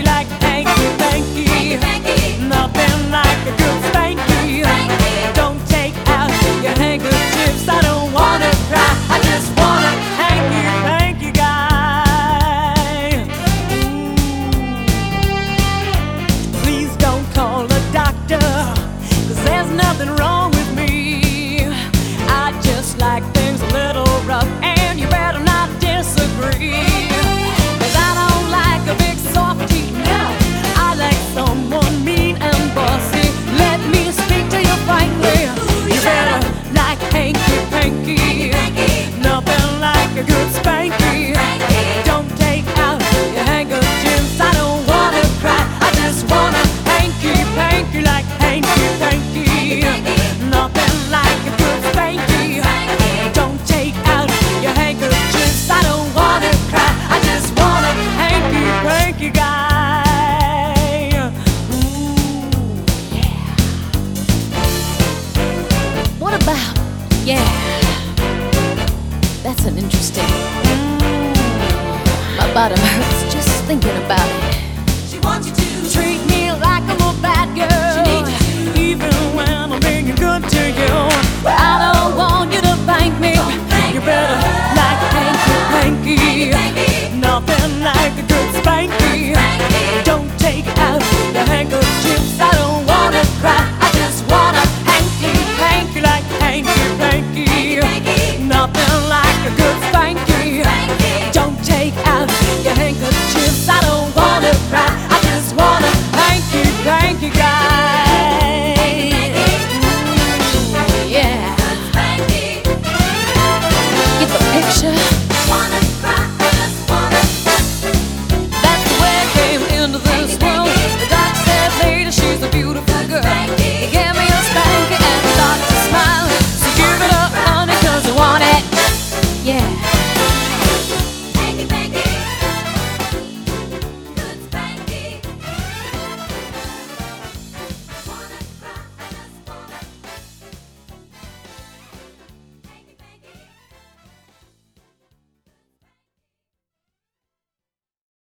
like hanky panky. Nothing like a good spanky. Nothing like a good spanky. Don't take out your handkerchiefs. I don't wanna cry. I just wanna hanky panky like hanky panky. Nothing like a good spanky. Don't take out your handkerchiefs. I don't wanna cry. I just wanna hanky panky guy. yeah. That's an interesting. My bottom hurts just thinking about it. She wants you to treat me.